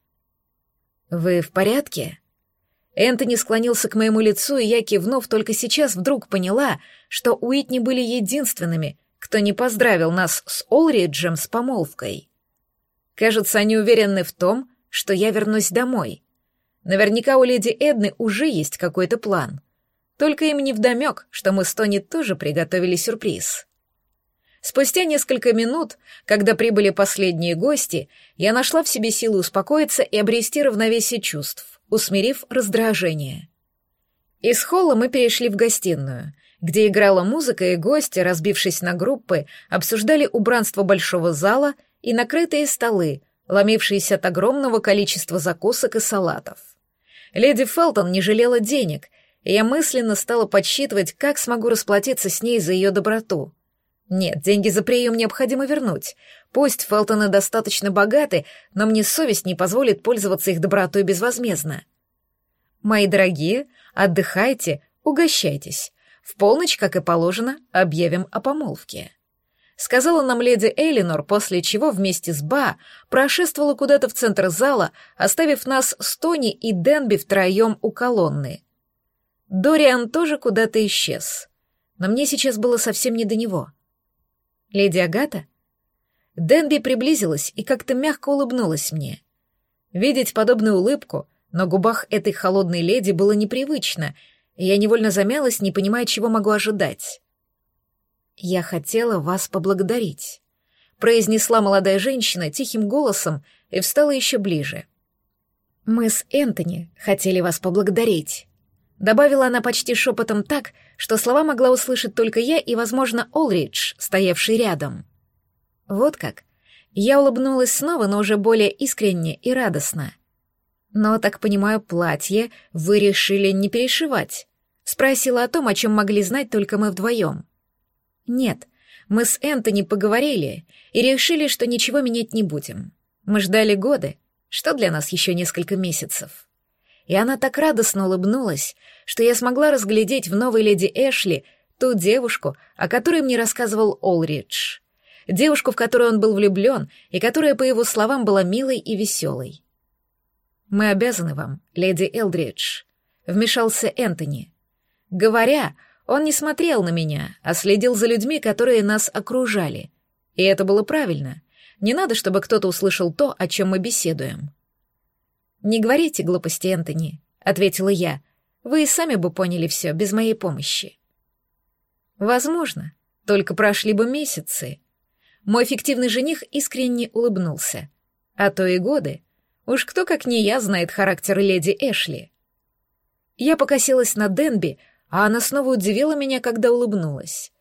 «Вы в порядке?» Энтони склонился к моему лицу, и я, кивнув, только сейчас вдруг поняла, что Уитни были единственными, кто не поздравил нас с Олриджем с помолвкой. Кажется, они уверены в том, что я вернусь домой. Наверняка у леди Эдны уже есть какой-то план. Только им не вдомек, что мы с Тони тоже приготовили сюрприз. Спустя несколько минут, когда прибыли последние гости, я нашла в себе силы успокоиться и обрести равновесие чувств, усмирив раздражение. Из холла мы перешли в гостиную, где играла музыка, и гости, разбившись на группы, обсуждали убранство большого зала — и накрытые столы, ломившиеся от огромного количества закусок и салатов. Леди Фелтон не жалела денег, и я мысленно стала подсчитывать, как смогу расплатиться с ней за ее доброту. Нет, деньги за прием необходимо вернуть. Пусть Фелтоны достаточно богаты, но мне совесть не позволит пользоваться их добротой безвозмездно. Мои дорогие, отдыхайте, угощайтесь. В полночь, как и положено, объявим о помолвке сказала нам леди Элинор, после чего вместе с Ба прошествовала куда-то в центр зала, оставив нас с Тони и Денби втроем у колонны. Дориан тоже куда-то исчез, но мне сейчас было совсем не до него. «Леди Агата?» Денби приблизилась и как-то мягко улыбнулась мне. Видеть подобную улыбку на губах этой холодной леди было непривычно, я невольно замялась, не понимая, чего могу ожидать. «Я хотела вас поблагодарить», — произнесла молодая женщина тихим голосом и встала еще ближе. «Мы с Энтони хотели вас поблагодарить», — добавила она почти шепотом так, что слова могла услышать только я и, возможно, Олридж, стоявший рядом. Вот как. Я улыбнулась снова, но уже более искренне и радостно. «Но, так понимаю, платье вы решили не перешивать?» Спросила о том, о чем могли знать только мы вдвоем. Нет, мы с Энтони поговорили и решили, что ничего менять не будем. Мы ждали годы, что для нас еще несколько месяцев. И она так радостно улыбнулась, что я смогла разглядеть в новой леди Эшли ту девушку, о которой мне рассказывал Олридж. Девушку, в которую он был влюблен, и которая, по его словам, была милой и веселой. «Мы обязаны вам, леди Элдридж», — вмешался Энтони. Говоря, он не смотрел на меня, а следил за людьми, которые нас окружали. И это было правильно. Не надо, чтобы кто-то услышал то, о чем мы беседуем. «Не говорите глупости, Энтони», — ответила я. «Вы и сами бы поняли все без моей помощи». «Возможно, только прошли бы месяцы». Мой фиктивный жених искренне улыбнулся. А то и годы. Уж кто, как не я, знает характер леди Эшли. Я покосилась на Денби, а она снова удивила меня, когда улыбнулась.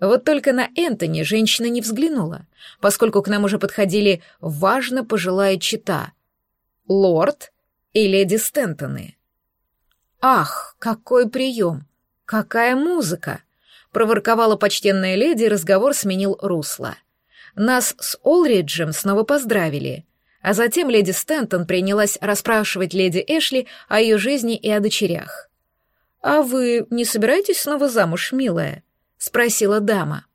Вот только на Энтони женщина не взглянула, поскольку к нам уже подходили важно пожилая чита — лорд и леди Стентоны. «Ах, какой прием! Какая музыка!» — проворковала почтенная леди, и разговор сменил русло. Нас с Олриджем снова поздравили, а затем леди Стентон принялась расспрашивать леди Эшли о ее жизни и о дочерях. «А вы не собираетесь снова замуж, милая?» — спросила дама.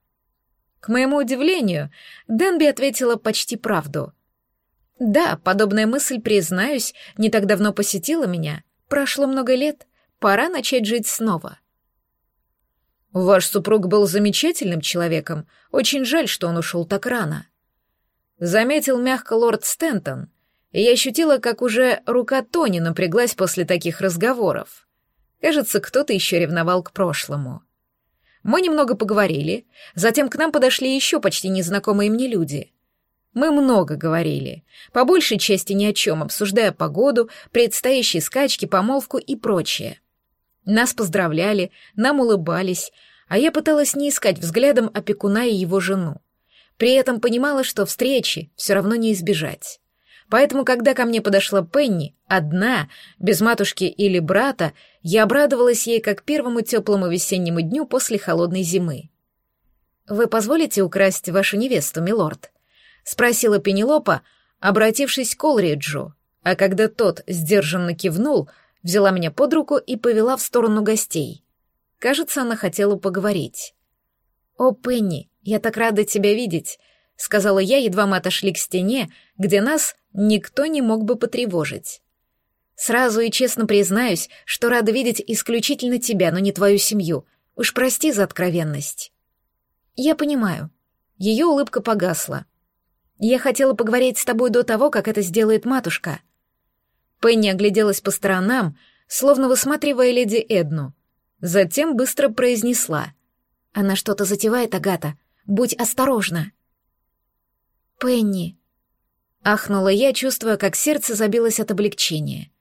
К моему удивлению, Денби ответила почти правду. «Да, подобная мысль, признаюсь, не так давно посетила меня. Прошло много лет, пора начать жить снова». Ваш супруг был замечательным человеком. Очень жаль, что он ушел так рано. Заметил мягко лорд Стентон, и я ощутила, как уже рука Тони напряглась после таких разговоров. Кажется, кто-то еще ревновал к прошлому. Мы немного поговорили, затем к нам подошли еще почти незнакомые мне люди. Мы много говорили, по большей части ни о чем, обсуждая погоду, предстоящие скачки, помолвку и прочее. Нас поздравляли, нам улыбались, а я пыталась не искать взглядом опекуна и его жену. При этом понимала, что встречи все равно не избежать. Поэтому, когда ко мне подошла Пенни, одна, без матушки или брата, я обрадовалась ей как первому теплому весеннему дню после холодной зимы. «Вы позволите украсть вашу невесту, милорд?» — спросила Пенелопа, обратившись к Олриджу, а когда тот сдержанно кивнул — взяла меня под руку и повела в сторону гостей. Кажется, она хотела поговорить. «О, Пенни, я так рада тебя видеть», — сказала я, едва мы отошли к стене, где нас никто не мог бы потревожить. «Сразу и честно признаюсь, что рада видеть исключительно тебя, но не твою семью. Уж прости за откровенность». «Я понимаю». Ее улыбка погасла. «Я хотела поговорить с тобой до того, как это сделает матушка». Пенни огляделась по сторонам, словно высматривая леди Эдну. Затем быстро произнесла. «Она что-то затевает, Агата. Будь осторожна». «Пенни», — ахнула я, чувствуя, как сердце забилось от облегчения.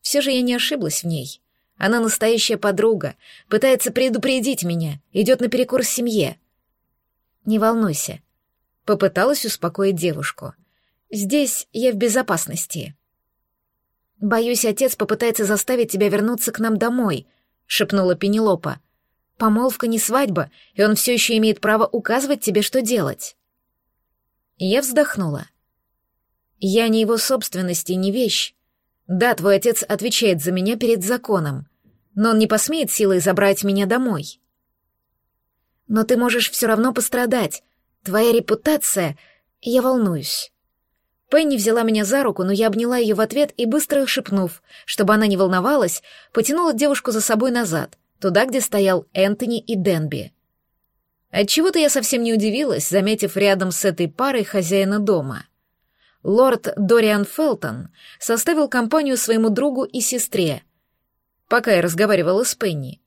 Все же я не ошиблась в ней. Она настоящая подруга, пытается предупредить меня, идет наперекор семье. «Не волнуйся», — попыталась успокоить девушку. «Здесь я в безопасности». «Боюсь, отец попытается заставить тебя вернуться к нам домой», — шепнула Пенелопа. «Помолвка не свадьба, и он все еще имеет право указывать тебе, что делать». Я вздохнула. «Я не его собственность и не вещь. Да, твой отец отвечает за меня перед законом, но он не посмеет силой забрать меня домой». «Но ты можешь все равно пострадать. Твоя репутация... Я волнуюсь». Пенни взяла меня за руку, но я обняла ее в ответ и, быстро шепнув, чтобы она не волновалась, потянула девушку за собой назад, туда, где стоял Энтони и Денби. Отчего-то я совсем не удивилась, заметив рядом с этой парой хозяина дома. Лорд Дориан Фелтон составил компанию своему другу и сестре, пока я разговаривала с Пенни.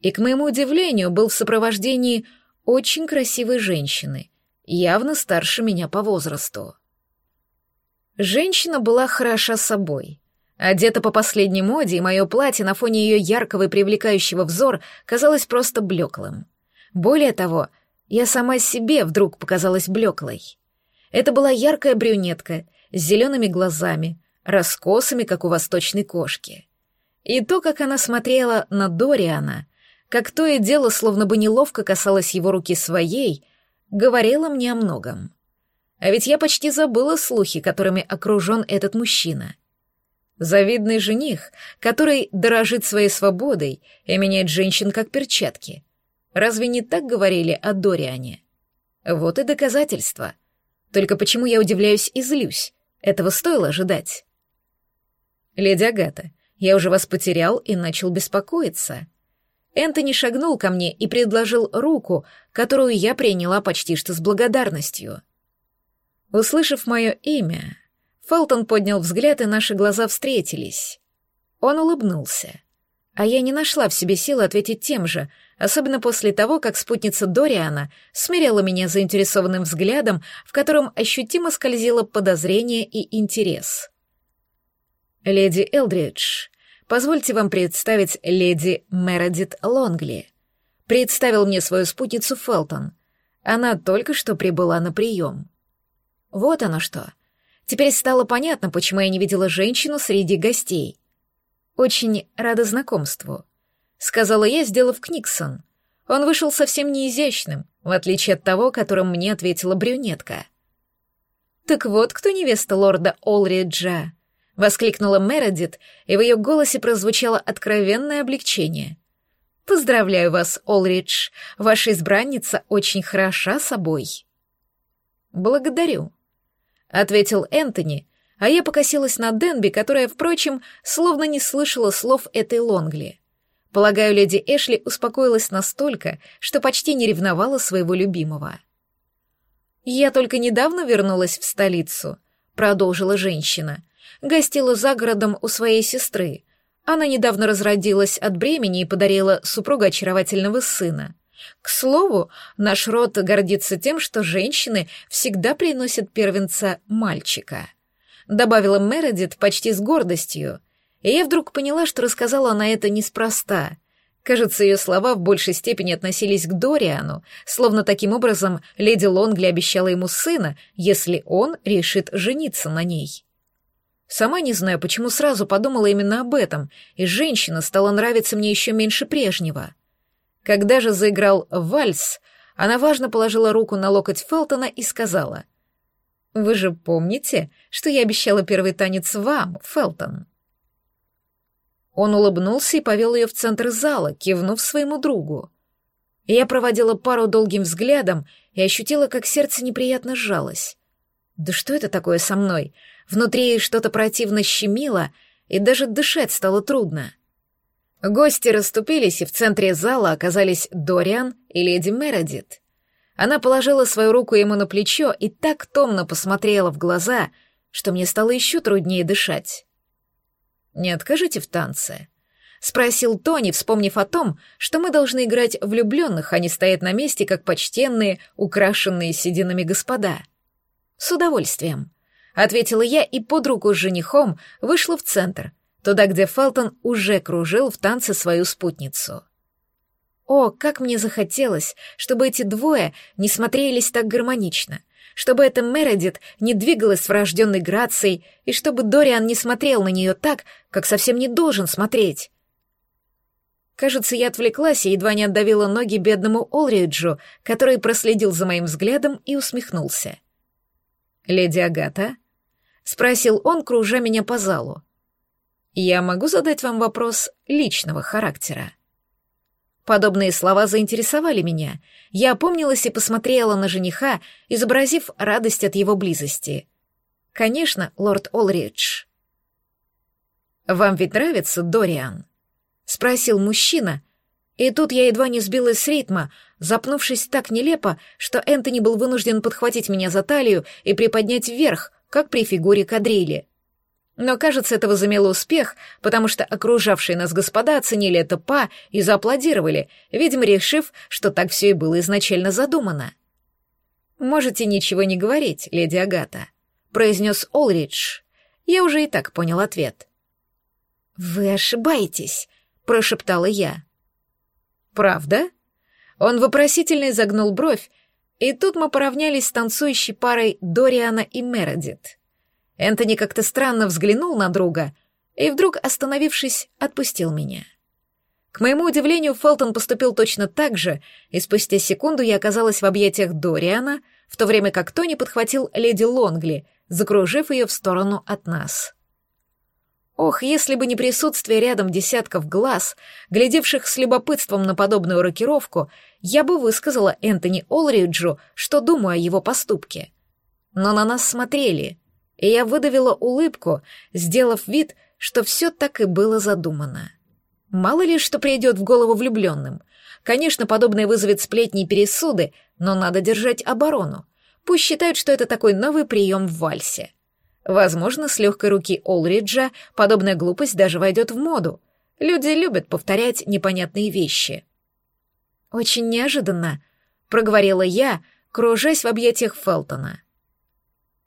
И, к моему удивлению, был в сопровождении очень красивой женщины, явно старше меня по возрасту. Женщина была хороша собой. Одета по последней моде, и мое платье на фоне ее яркого и привлекающего взор казалось просто блеклым. Более того, я сама себе вдруг показалась блеклой. Это была яркая брюнетка с зелеными глазами, раскосами, как у восточной кошки. И то, как она смотрела на Дориана, как то и дело словно бы неловко касалось его руки своей, говорило мне о многом. А ведь я почти забыла слухи, которыми окружен этот мужчина. Завидный жених, который дорожит своей свободой и меняет женщин как перчатки. Разве не так говорили о Дориане? Вот и доказательства. Только почему я удивляюсь и злюсь? Этого стоило ожидать. Леди Агата, я уже вас потерял и начал беспокоиться. Энтони шагнул ко мне и предложил руку, которую я приняла почти что с благодарностью — Услышав мое имя, Фелтон поднял взгляд, и наши глаза встретились. Он улыбнулся. А я не нашла в себе силы ответить тем же, особенно после того, как спутница Дориана смиряла меня заинтересованным взглядом, в котором ощутимо скользило подозрение и интерес. «Леди Элдридж, позвольте вам представить леди Мередит Лонгли», представил мне свою спутницу Фелтон. Она только что прибыла на прием. Вот оно что. Теперь стало понятно, почему я не видела женщину среди гостей. Очень рада знакомству, сказала я, сделав Книксон. Он вышел совсем не изящным, в отличие от того, которым мне ответила брюнетка. Так вот, кто невеста лорда Олриджа, воскликнула Мередит, и в ее голосе прозвучало откровенное облегчение. Поздравляю вас, Олридж. Ваша избранница очень хороша собой. Благодарю, ответил Энтони, а я покосилась на Денби, которая, впрочем, словно не слышала слов этой Лонгли. Полагаю, леди Эшли успокоилась настолько, что почти не ревновала своего любимого. «Я только недавно вернулась в столицу», — продолжила женщина. «Гостила за городом у своей сестры. Она недавно разродилась от бремени и подарила супругу очаровательного сына. К слову, наш род гордится тем, что женщины всегда приносят первенца мальчика», — добавила Мередит почти с гордостью — и я вдруг поняла, что рассказала она это неспроста. Кажется, ее слова в большей степени относились к Дориану, словно таким образом леди Лонгли обещала ему сына, если он решит жениться на ней. Сама не знаю, почему сразу подумала именно об этом, и женщина стала нравиться мне еще меньше прежнего. Когда же заиграл вальс, она важно положила руку на локоть Фелтона и сказала, «Вы же помните, что я обещала первый танец вам, Фелтон?» Он улыбнулся и повел ее в центр зала, кивнув своему другу. Я проводила пару долгим взглядом и ощутила, как сердце неприятно сжалось. Да что это такое со мной? Внутри что-то противно щемило, и даже дышать стало трудно. Гости расступились, и в центре зала оказались Дориан и леди Мередит. Она положила свою руку ему на плечо и так томно посмотрела в глаза, что мне стало еще труднее дышать. «Не откажите в танце?» — спросил Тони, вспомнив о том, что мы должны играть влюбленных, а не стоять на месте, как почтенные, украшенные сединами господа. «С удовольствием», — ответила я и под руку с женихом вышла в центр, туда, где Фелтон уже кружил в танце свою спутницу. О, как мне захотелось, чтобы эти двое не смотрелись так гармонично — чтобы эта Мередит не двигалась с врожденной грацией, и чтобы Дориан не смотрел на нее так, как совсем не должен смотреть. Кажется, я отвлеклась и едва не отдавила ноги бедному Олриджу, который проследил за моим взглядом и усмехнулся. «Леди Агата?» — спросил он, кружа меня по залу. «Я могу задать вам вопрос личного характера?» Подобные слова заинтересовали меня. Я опомнилась и посмотрела на жениха, изобразив радость от его близости. Конечно, лорд Олридж. «Вам ведь нравится Дориан?» — спросил мужчина. И тут я едва не сбилась с ритма, запнувшись так нелепо, что Энтони был вынужден подхватить меня за талию и приподнять вверх, как при фигуре кадрили. Но, кажется, это возымело успех, потому что окружавшие нас господа оценили это па и зааплодировали, видимо, решив, что так все и было изначально задумано. «Можете ничего не говорить, леди Агата», — произнес Олридж. Я уже и так понял ответ. «Вы ошибаетесь», — прошептала я. «Правда?» Он вопросительно изогнул бровь, и тут мы поравнялись с танцующей парой Дориана и Мередит. Энтони как-то странно взглянул на друга и вдруг, остановившись, отпустил меня. К моему удивлению, Фелтон поступил точно так же, и спустя секунду я оказалась в объятиях Дориана, в то время как Тони подхватил леди Лонгли, закружив ее в сторону от нас. Ох, если бы не присутствие рядом десятков глаз, глядевших с любопытством на подобную рокировку, я бы высказала Энтони Олриджу, что думаю о его поступке. Но на нас смотрели — и я выдавила улыбку, сделав вид, что все так и было задумано. Мало ли, что придет в голову влюбленным. Конечно, подобное вызовет сплетни и пересуды, но надо держать оборону. Пусть считают, что это такой новый прием в вальсе. Возможно, с легкой руки Олриджа подобная глупость даже войдет в моду. Люди любят повторять непонятные вещи. «Очень неожиданно», — проговорила я, кружась в объятиях Фелтона.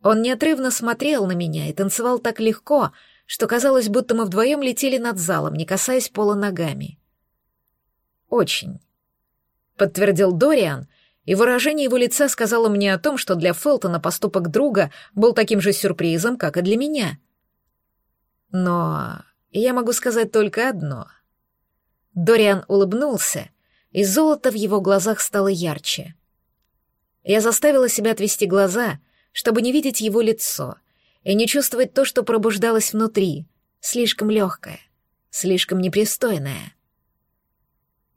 Он неотрывно смотрел на меня и танцевал так легко, что казалось, будто мы вдвоем летели над залом, не касаясь пола ногами. «Очень», — подтвердил Дориан, и выражение его лица сказало мне о том, что для Фелтона поступок друга был таким же сюрпризом, как и для меня. Но я могу сказать только одно. Дориан улыбнулся, и золото в его глазах стало ярче. Я заставила себя отвести глаза чтобы не видеть его лицо и не чувствовать то, что пробуждалось внутри, слишком легкое, слишком непристойное.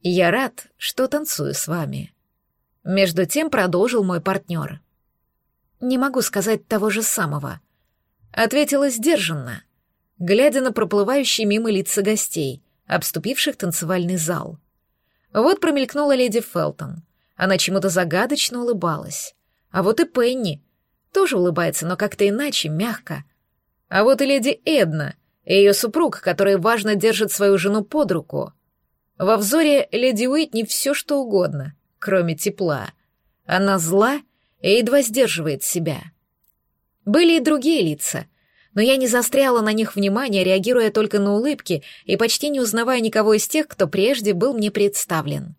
«Я рад, что танцую с вами», — между тем продолжил мой партнер. «Не могу сказать того же самого», — ответила сдержанно, глядя на проплывающие мимо лица гостей, обступивших танцевальный зал. Вот промелькнула леди Фелтон. Она чему-то загадочно улыбалась. А вот и Пенни. Тоже улыбается, но как-то иначе, мягко. А вот и леди Эдна, и ее супруг, который важно держит свою жену под руку. Во взоре леди Уитни все что угодно, кроме тепла. Она зла и едва сдерживает себя. Были и другие лица, но я не застряла на них внимания, реагируя только на улыбки и почти не узнавая никого из тех, кто прежде был мне представлен.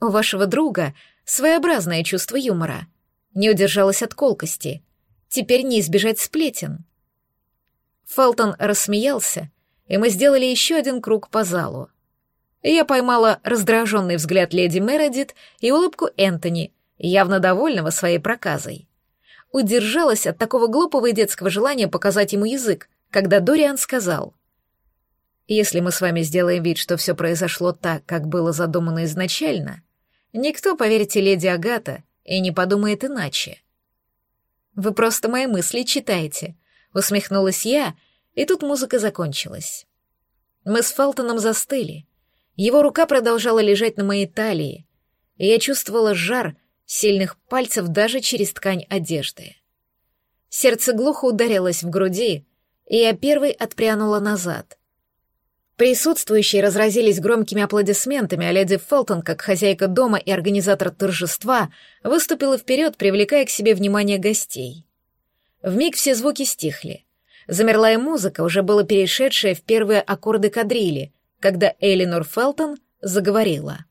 У вашего друга своеобразное чувство юмора. Не удержалась от колкости. Теперь не избежать сплетен. Фелтон рассмеялся, и мы сделали еще один круг по залу. Я поймала раздраженный взгляд леди Мередит и улыбку Энтони, явно довольного своей проказой. Удержалась от такого глупого и детского желания показать ему язык, когда Дориан сказал. «Если мы с вами сделаем вид, что все произошло так, как было задумано изначально, никто, поверьте, леди Агата, и не подумает иначе». «Вы просто мои мысли читаете», — усмехнулась я, и тут музыка закончилась. Мы с Фелтоном застыли. Его рука продолжала лежать на моей талии, и я чувствовала жар сильных пальцев даже через ткань одежды. Сердце глухо ударилось в груди, и я первой отпрянула назад. Присутствующие разразились громкими аплодисментами, а леди Фелтон, как хозяйка дома и организатор торжества, выступила вперед, привлекая к себе внимание гостей. Вмиг все звуки стихли. Замерла и музыка, уже было перешедшая в первые аккорды кадрили, когда Элинор Фелтон заговорила.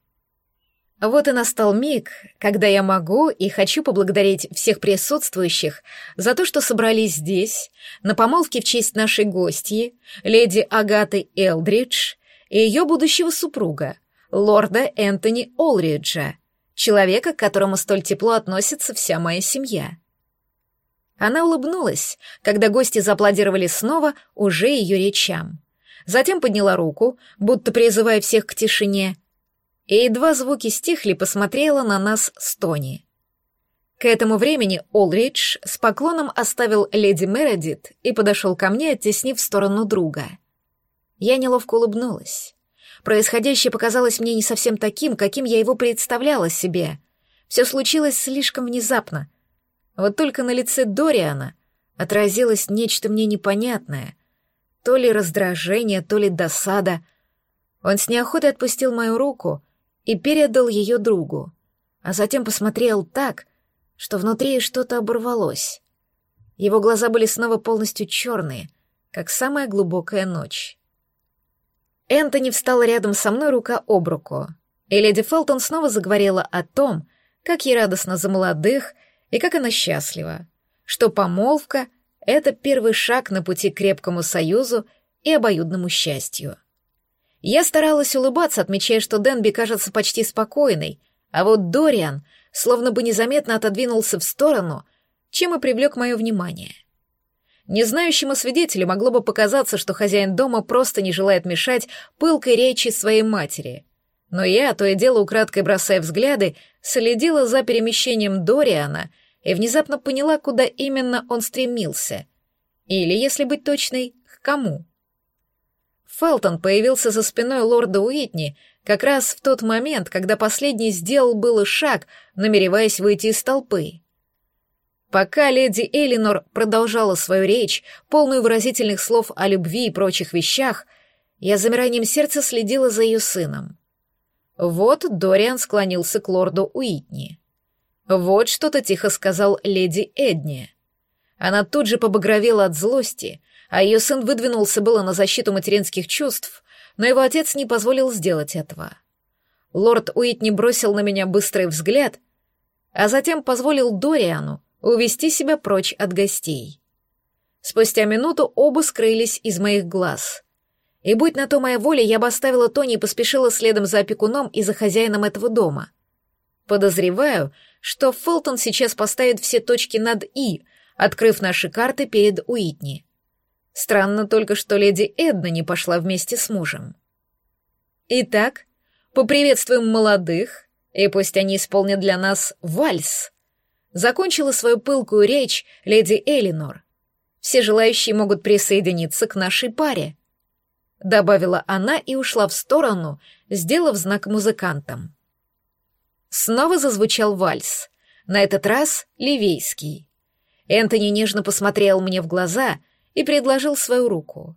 Вот и настал миг, когда я могу и хочу поблагодарить всех присутствующих за то, что собрались здесь, на помолвке в честь нашей гостьи, леди Агаты Элдридж и ее будущего супруга, лорда Энтони Олриджа, человека, к которому столь тепло относится вся моя семья. Она улыбнулась, когда гости зааплодировали снова уже ее речам. Затем подняла руку, будто призывая всех к тишине, и едва звуки стихли, посмотрела на нас с Тони. К этому времени Олридж с поклоном оставил леди Мередит и подошел ко мне, оттеснив в сторону друга. Я неловко улыбнулась. Происходящее показалось мне не совсем таким, каким я его представляла себе. Все случилось слишком внезапно. Вот только на лице Дориана отразилось нечто мне непонятное. То ли раздражение, то ли досада. Он с неохотой отпустил мою руку — и передал ее другу, а затем посмотрел так, что внутри что-то оборвалось. Его глаза были снова полностью черные, как самая глубокая ночь. Энтони встал рядом со мной рука об руку, и леди Фелтон снова заговорила о том, как ей радостно за молодых и как она счастлива, что помолвка — это первый шаг на пути к крепкому союзу и обоюдному счастью. Я старалась улыбаться, отмечая, что Денби кажется почти спокойной, а вот Дориан словно бы незаметно отодвинулся в сторону, чем и привлек мое внимание. Незнающему свидетелю могло бы показаться, что хозяин дома просто не желает мешать пылкой речи своей матери. Но я, то и дело украдкой бросая взгляды, следила за перемещением Дориана и внезапно поняла, куда именно он стремился. Или, если быть точной, к кому. Фелтон появился за спиной лорда Уитни как раз в тот момент, когда последний сделал было шаг, намереваясь выйти из толпы. Пока леди Элинор продолжала свою речь, полную выразительных слов о любви и прочих вещах, я замиранием сердца следила за ее сыном. Вот Дориан склонился к лорду Уитни. Вот что-то тихо сказал леди Эдни. Она тут же побагровела от злости, а ее сын выдвинулся было на защиту материнских чувств, но его отец не позволил сделать этого. Лорд Уитни бросил на меня быстрый взгляд, а затем позволил Дориану увести себя прочь от гостей. Спустя минуту оба скрылись из моих глаз. И будь на то моя воля, я бы оставила Тони и поспешила следом за опекуном и за хозяином этого дома. Подозреваю, что Фелтон сейчас поставит все точки над «и», открыв наши карты перед Уитни. Странно только, что леди Эдна не пошла вместе с мужем. Итак, поприветствуем молодых, и пусть они исполнят для нас вальс. Закончила свою пылкую речь леди Элинор. Все желающие могут присоединиться к нашей паре. добавила она и ушла в сторону, сделав знак музыкантам. Снова зазвучал вальс, на этот раз ливейский. Энтони нежно посмотрел мне в глаза и предложил свою руку.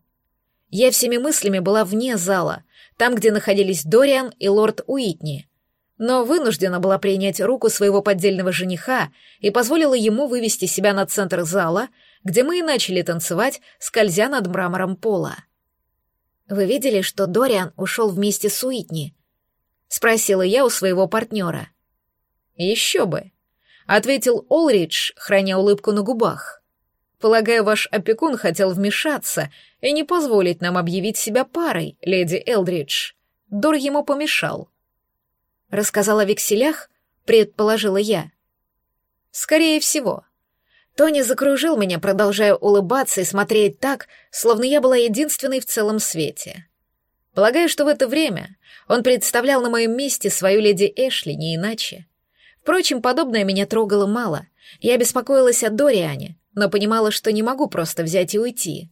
Я всеми мыслями была вне зала, там, где находились Дориан и лорд Уитни, но вынуждена была принять руку своего поддельного жениха и позволила ему вывести себя на центр зала, где мы и начали танцевать, скользя над мрамором пола. «Вы видели, что Дориан ушел вместе с Уитни?» — спросила я у своего партнера. «Еще бы», — ответил Олридж, храня улыбку на губах. «Полагаю, ваш опекун хотел вмешаться и не позволить нам объявить себя парой, леди Элдридж. Дор ему помешал». «Рассказал о векселях?» — предположила я. «Скорее всего», Тони закружил меня, продолжая улыбаться и смотреть так, словно я была единственной в целом свете. Полагаю, что в это время он представлял на моем месте свою леди Эшли, не иначе. Впрочем, подобное меня трогало мало. Я беспокоилась о Дориане, но понимала, что не могу просто взять и уйти.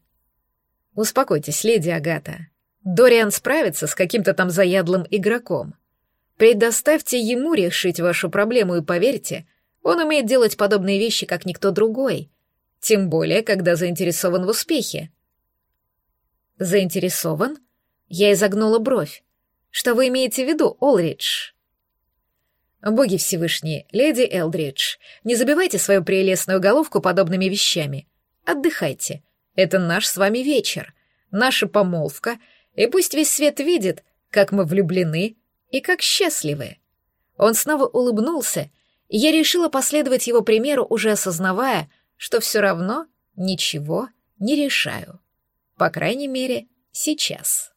«Успокойтесь, леди Агата. Дориан справится с каким-то там заядлым игроком. Предоставьте ему решить вашу проблему и поверьте, он умеет делать подобные вещи, как никто другой, тем более, когда заинтересован в успехе. Заинтересован? Я изогнула бровь. Что вы имеете в виду, Олридж? Боги Всевышние, леди Элдридж, не забивайте свою прелестную головку подобными вещами. Отдыхайте. Это наш с вами вечер, наша помолвка, и пусть весь свет видит, как мы влюблены и как счастливы. Он снова улыбнулся я решила последовать его примеру, уже осознавая, что все равно ничего не решаю. По крайней мере, сейчас.